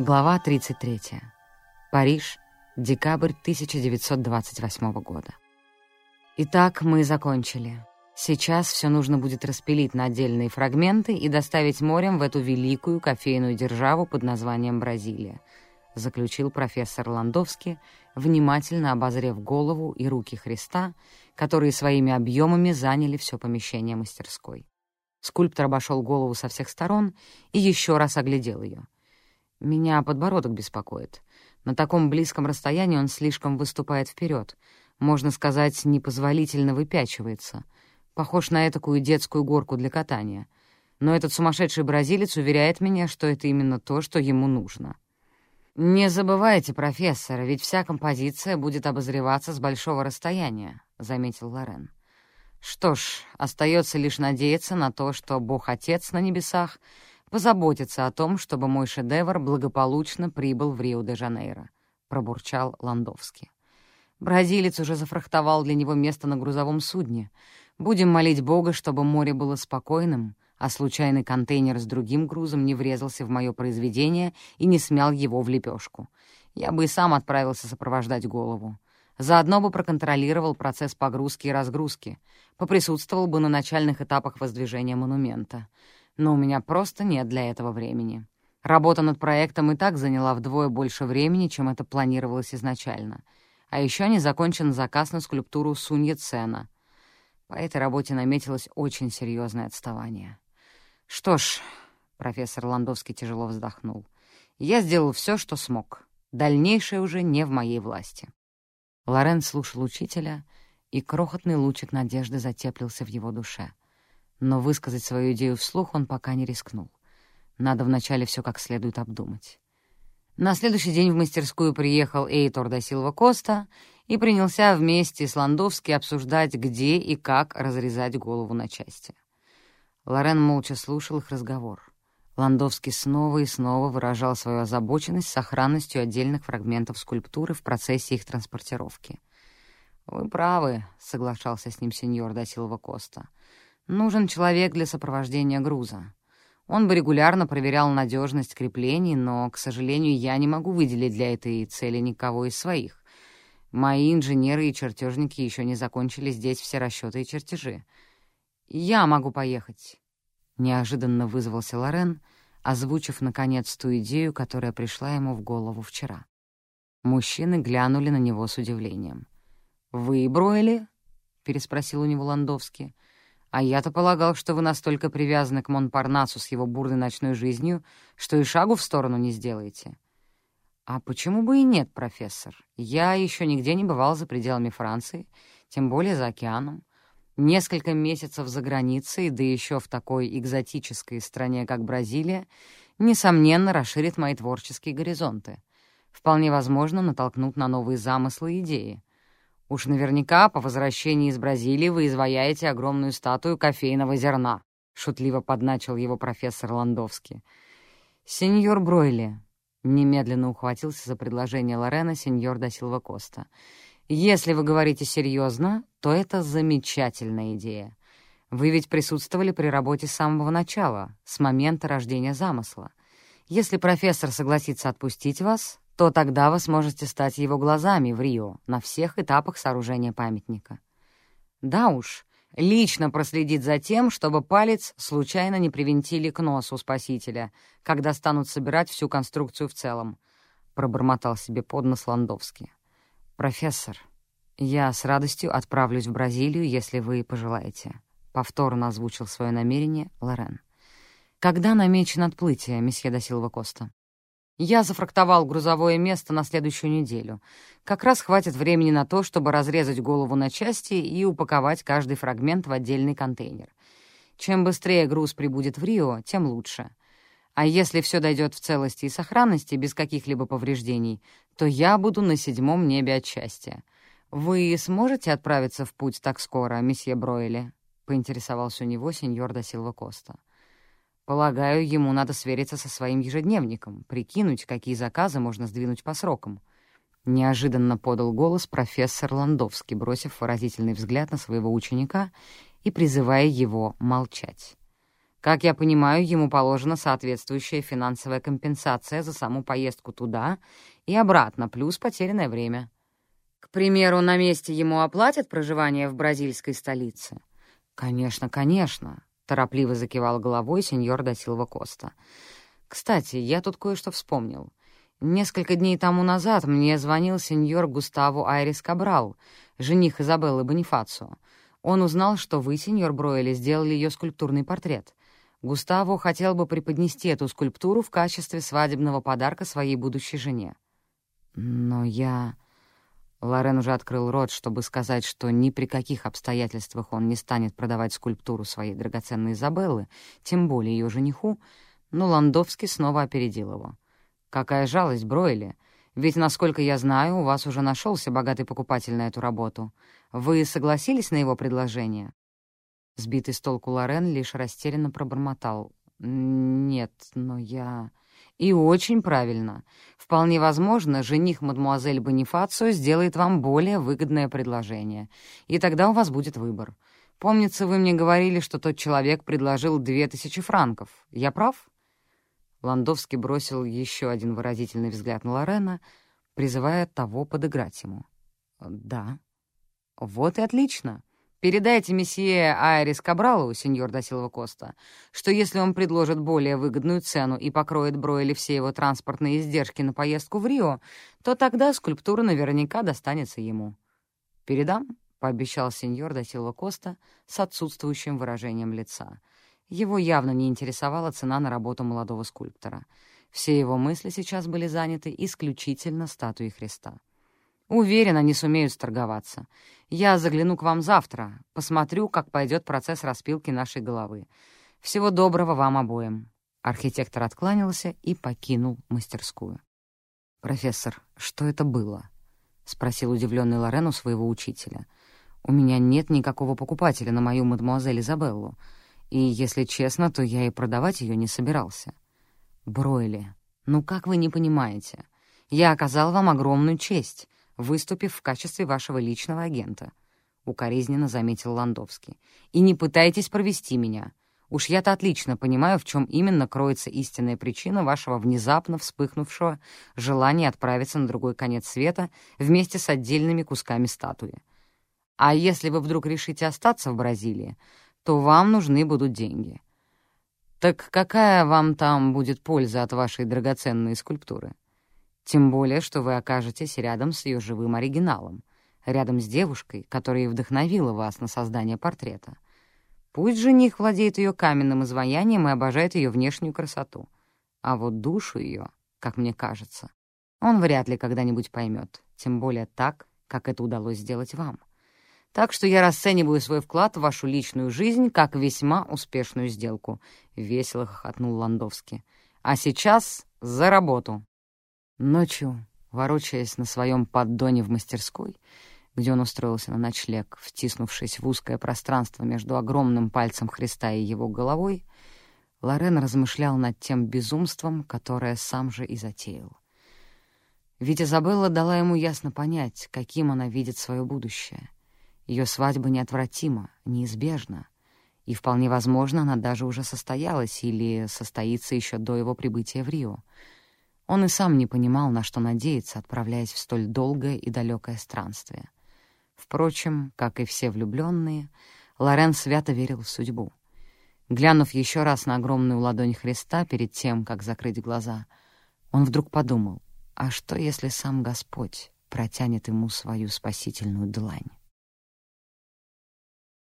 Глава 33. Париж, декабрь 1928 года. Итак, мы закончили. Сейчас все нужно будет распилить на отдельные фрагменты и доставить морем в эту великую кофейную державу под названием Бразилия, заключил профессор Ландовский, внимательно обозрев голову и руки Христа, которые своими объемами заняли все помещение мастерской. Скульптор обошел голову со всех сторон и еще раз оглядел ее. Меня подбородок беспокоит. На таком близком расстоянии он слишком выступает вперед, можно сказать, непозволительно выпячивается. Похож на этакую детскую горку для катания. Но этот сумасшедший бразилец уверяет меня, что это именно то, что ему нужно. «Не забывайте, профессор, ведь вся композиция будет обозреваться с большого расстояния», — заметил Лорен. «Что ж, остается лишь надеяться на то, что Бог-Отец на небесах — позаботиться о том, чтобы мой шедевр благополучно прибыл в Рио-де-Жанейро», — пробурчал Ландовский. Бразилец уже зафрахтовал для него место на грузовом судне. Будем молить Бога, чтобы море было спокойным, а случайный контейнер с другим грузом не врезался в мое произведение и не смял его в лепешку. Я бы и сам отправился сопровождать голову. Заодно бы проконтролировал процесс погрузки и разгрузки, поприсутствовал бы на начальных этапах воздвижения монумента — но у меня просто нет для этого времени. Работа над проектом и так заняла вдвое больше времени, чем это планировалось изначально. А еще не закончен заказ на скульптуру Сунья Цена. По этой работе наметилось очень серьезное отставание. Что ж, профессор Ландовский тяжело вздохнул, я сделал все, что смог. Дальнейшее уже не в моей власти. Лорен слушал учителя, и крохотный лучик надежды затеплился в его душе — но высказать свою идею вслух он пока не рискнул. Надо вначале все как следует обдумать. На следующий день в мастерскую приехал Эйтор да Силва Коста и принялся вместе с Ландовски обсуждать, где и как разрезать голову на части. Лорен молча слушал их разговор. Ландовский снова и снова выражал свою озабоченность сохранностью отдельных фрагментов скульптуры в процессе их транспортировки. «Вы правы», — соглашался с ним сеньор Дасилва Коста. Нужен человек для сопровождения груза. Он бы регулярно проверял надежность креплений, но, к сожалению, я не могу выделить для этой цели никого из своих. Мои инженеры и чертежники еще не закончили здесь все расчеты и чертежи. Я могу поехать. Неожиданно вызвался Лорен, озвучив, наконец, ту идею, которая пришла ему в голову вчера. Мужчины глянули на него с удивлением. «Вы, Бройле?» — переспросил у него Ландовский. А я-то полагал, что вы настолько привязаны к Монпарнасу с его бурной ночной жизнью, что и шагу в сторону не сделаете. А почему бы и нет, профессор? Я еще нигде не бывал за пределами Франции, тем более за океаном. Несколько месяцев за границей, да еще в такой экзотической стране, как Бразилия, несомненно, расширит мои творческие горизонты. Вполне возможно, натолкнут на новые замыслы и идеи. Уж наверняка по возвращении из Бразилии вы изваяете огромную статую кофейного зерна», — шутливо подначил его профессор Ландовский. «Сеньор Бройли», — немедленно ухватился за предложение Лорена сеньор да Силва Коста, «если вы говорите серьезно, то это замечательная идея. Вы ведь присутствовали при работе с самого начала, с момента рождения замысла. Если профессор согласится отпустить вас, то тогда вы сможете стать его глазами в Рио на всех этапах сооружения памятника. Да уж, лично проследить за тем, чтобы палец случайно не привинтили к носу спасителя, когда станут собирать всю конструкцию в целом, — пробормотал себе под нос Ландовский. «Профессор, я с радостью отправлюсь в Бразилию, если вы пожелаете», — повторно озвучил свое намерение Лорен. «Когда намечено отплытие, месье да Силва Коста?» Я зафрактовал грузовое место на следующую неделю. Как раз хватит времени на то, чтобы разрезать голову на части и упаковать каждый фрагмент в отдельный контейнер. Чем быстрее груз прибудет в Рио, тем лучше. А если все дойдет в целости и сохранности, без каких-либо повреждений, то я буду на седьмом небе от счастья. Вы сможете отправиться в путь так скоро, месье Бройли? — поинтересовался у него сеньор да Силва Коста. — Полагаю, ему надо свериться со своим ежедневником, прикинуть, какие заказы можно сдвинуть по срокам. — неожиданно подал голос профессор Ландовский, бросив выразительный взгляд на своего ученика и призывая его молчать. Как я понимаю, ему положена соответствующая финансовая компенсация за саму поездку туда и обратно, плюс потерянное время. К примеру, на месте ему оплатят проживание в бразильской столице? Конечно, конечно, торопливо закивал головой сеньор Досилва Коста. Кстати, я тут кое-что вспомнил. Несколько дней тому назад мне звонил сеньор Густаво Айрис Кабрал, жених Изабеллы Бонифацио. Он узнал, что вы, сеньор Броэли, сделали ее скульптурный портрет. Густаво хотел бы преподнести эту скульптуру в качестве свадебного подарка своей будущей жене. Но я... Лорен уже открыл рот, чтобы сказать, что ни при каких обстоятельствах он не станет продавать скульптуру своей драгоценной Изабеллы, тем более ее жениху, но Ландовский снова опередил его. «Какая жалость, Бройли! Ведь, насколько я знаю, у вас уже нашелся богатый покупатель на эту работу. Вы согласились на его предложение?» Сбитый с толку Лорен лишь растерянно пробормотал. «Нет, но я...» «И очень правильно. Вполне возможно, жених мадмуазель Бонифацио сделает вам более выгодное предложение, и тогда у вас будет выбор. Помнится, вы мне говорили, что тот человек предложил две тысячи франков. Я прав?» Ландовский бросил еще один выразительный взгляд на Лорена, призывая того подыграть ему. «Да». «Вот и отлично. Передайте месье Айрис Кабралу, сеньор Досилва Коста, что если он предложит более выгодную цену и покроет Бройли все его транспортные издержки на поездку в Рио, то тогда скульптура наверняка достанется ему. «Передам», — пообещал сеньор Досилва Коста с отсутствующим выражением лица. Его явно не интересовала цена на работу молодого скульптора. Все его мысли сейчас были заняты исключительно статуей Христа. Уверен, они сумеют сторговаться. Я загляну к вам завтра, посмотрю, как пойдет процесс распилки нашей головы. Всего доброго вам обоим». Архитектор откланялся и покинул мастерскую. «Профессор, что это было?» — спросил удивленный Лорен у своего учителя. «У меня нет никакого покупателя на мою мадемуазель Изабеллу, и, если честно, то я и продавать ее не собирался». «Бройли, ну как вы не понимаете? Я оказал вам огромную честь» выступив в качестве вашего личного агента», — укоризненно заметил Ландовский. «И не пытайтесь провести меня. Уж я-то отлично понимаю, в чем именно кроется истинная причина вашего внезапно вспыхнувшего желания отправиться на другой конец света вместе с отдельными кусками статуи. А если вы вдруг решите остаться в Бразилии, то вам нужны будут деньги. Так какая вам там будет польза от вашей драгоценной скульптуры?» Тем более, что вы окажетесь рядом с ее живым оригиналом, рядом с девушкой, которая вдохновила вас на создание портрета. Пусть жених владеет ее каменным изваянием и обожает ее внешнюю красоту. А вот душу ее, как мне кажется, он вряд ли когда-нибудь поймет, тем более так, как это удалось сделать вам. Так что я расцениваю свой вклад в вашу личную жизнь как весьма успешную сделку», — весело хохотнул Ландовский. «А сейчас за работу!» Ночью, ворочаясь на своем поддоне в мастерской, где он устроился на ночлег, втиснувшись в узкое пространство между огромным пальцем Христа и его головой, Лорен размышлял над тем безумством, которое сам же и затеял. Ведь Изабелла дала ему ясно понять, каким она видит свое будущее. Ее свадьба неотвратима, неизбежна, и вполне возможно, она даже уже состоялась или состоится еще до его прибытия в Рио — он и сам не понимал, на что надеяться, отправляясь в столь долгое и далекое странствие. Впрочем, как и все влюбленные, Лорен свято верил в судьбу. Глянув еще раз на огромную ладонь Христа перед тем, как закрыть глаза, он вдруг подумал, а что, если сам Господь протянет ему свою спасительную длань?